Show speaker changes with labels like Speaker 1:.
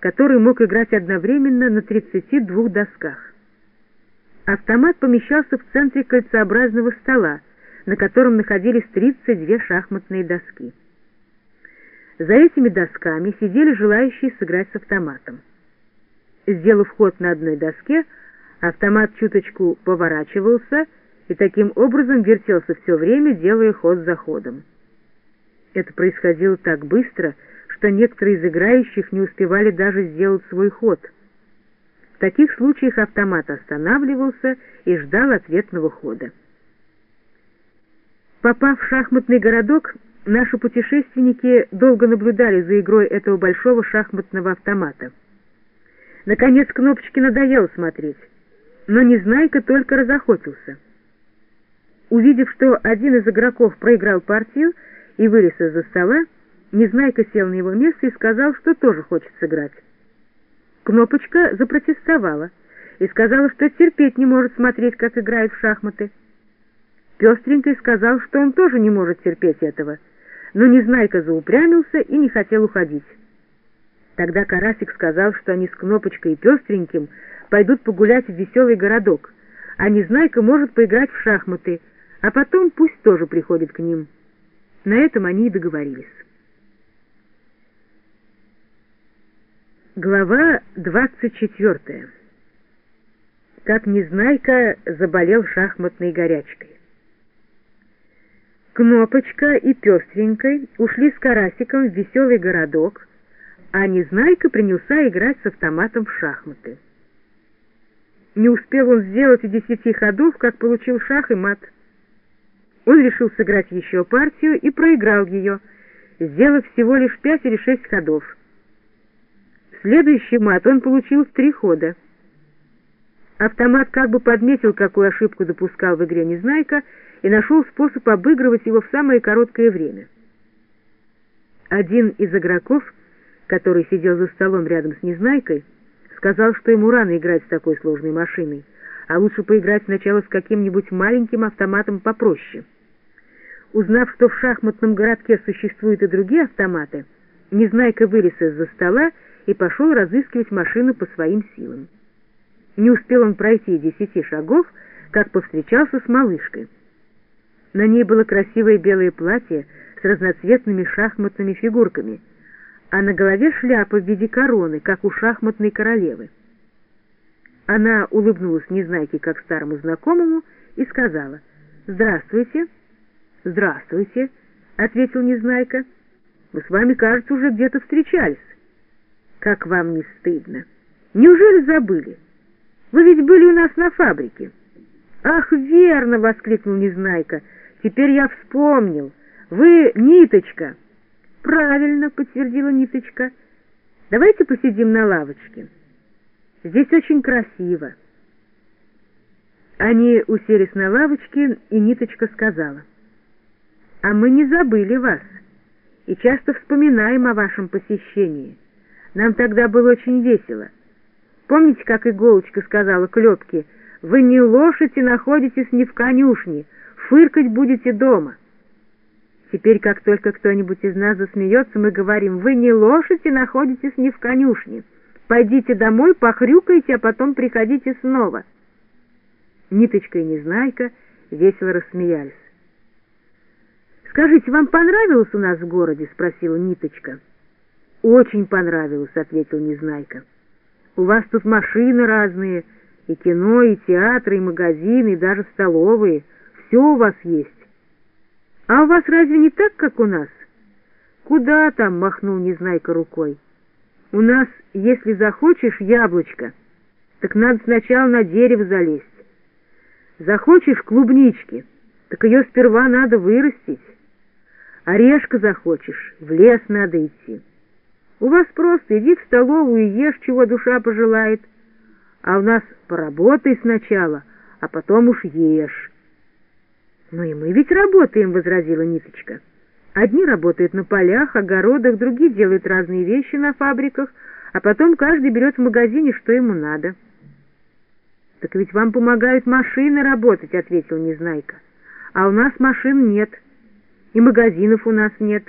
Speaker 1: который мог играть одновременно на 32 досках. Автомат помещался в центре кольцеобразного стола, на котором находились 32 шахматные доски. За этими досками сидели желающие сыграть с автоматом. Сделав ход на одной доске, автомат чуточку поворачивался и таким образом вертелся все время, делая ход за ходом. Это происходило так быстро, что некоторые из играющих не успевали даже сделать свой ход. В таких случаях автомат останавливался и ждал ответного хода. Попав в шахматный городок, наши путешественники долго наблюдали за игрой этого большого шахматного автомата. Наконец Кнопочке надоело смотреть, но Незнайка только разохотился. Увидев, что один из игроков проиграл партию и вылез из-за стола, Незнайка сел на его место и сказал, что тоже хочет сыграть. Кнопочка запротестовала и сказала, что терпеть не может смотреть, как играют в шахматы. Пестренький сказал, что он тоже не может терпеть этого, но Незнайка заупрямился и не хотел уходить. Тогда Карасик сказал, что они с Кнопочкой и Пестреньким пойдут погулять в веселый городок, а Незнайка может поиграть в шахматы, а потом пусть тоже приходит к ним. На этом они и договорились. Глава 24. Как Незнайка заболел шахматной горячкой. Кнопочка и Пестренькой ушли с Карасиком в веселый городок, а Незнайка принялся играть с автоматом в шахматы. Не успел он сделать и десяти ходов, как получил шах и мат. Он решил сыграть еще партию и проиграл ее, сделав всего лишь пять или шесть ходов. Следующий мат он получил в три хода. Автомат как бы подметил, какую ошибку допускал в игре Незнайка, и нашел способ обыгрывать его в самое короткое время. Один из игроков, который сидел за столом рядом с Незнайкой, сказал, что ему рано играть с такой сложной машиной, а лучше поиграть сначала с каким-нибудь маленьким автоматом попроще. Узнав, что в шахматном городке существуют и другие автоматы, Незнайка вылез из-за стола и пошел разыскивать машину по своим силам. Не успел он пройти десяти шагов, как повстречался с малышкой. На ней было красивое белое платье с разноцветными шахматными фигурками, а на голове шляпа в виде короны, как у шахматной королевы. Она улыбнулась Незнайке как старому знакомому и сказала «Здравствуйте». «Здравствуйте», — ответил Незнайка. «Мы с вами, кажется, уже где-то встречались». Как вам не стыдно? Неужели забыли? Вы ведь были у нас на фабрике. Ах, верно, воскликнул Незнайка. Теперь я вспомнил. Вы Ниточка. Правильно, подтвердила Ниточка. Давайте посидим на лавочке. Здесь очень красиво. Они уселись на лавочке, и Ниточка сказала: "А мы не забыли вас и часто вспоминаем о вашем посещении". Нам тогда было очень весело. Помните, как иголочка сказала Клепке, «Вы не лошадь и находитесь не в конюшне, фыркать будете дома». Теперь, как только кто-нибудь из нас засмеется, мы говорим, «Вы не лошадь и находитесь не в конюшне. Пойдите домой, похрюкайте, а потом приходите снова». Ниточка и Незнайка весело рассмеялись. «Скажите, вам понравилось у нас в городе?» — спросила Ниточка. «Очень понравилось», — ответил Незнайка. «У вас тут машины разные, и кино, и театры, и магазины, и даже столовые. Все у вас есть. А у вас разве не так, как у нас?» «Куда там?» — махнул Незнайка рукой. «У нас, если захочешь яблочко, так надо сначала на дерево залезть. Захочешь клубнички, так ее сперва надо вырастить. Орешка захочешь, в лес надо идти». У вас просто иди в столовую и ешь, чего душа пожелает. А у нас поработай сначала, а потом уж ешь. «Ну и мы ведь работаем», — возразила Ниточка. «Одни работают на полях, огородах, другие делают разные вещи на фабриках, а потом каждый берет в магазине, что ему надо». «Так ведь вам помогают машины работать», — ответил Незнайка. «А у нас машин нет, и магазинов у нас нет».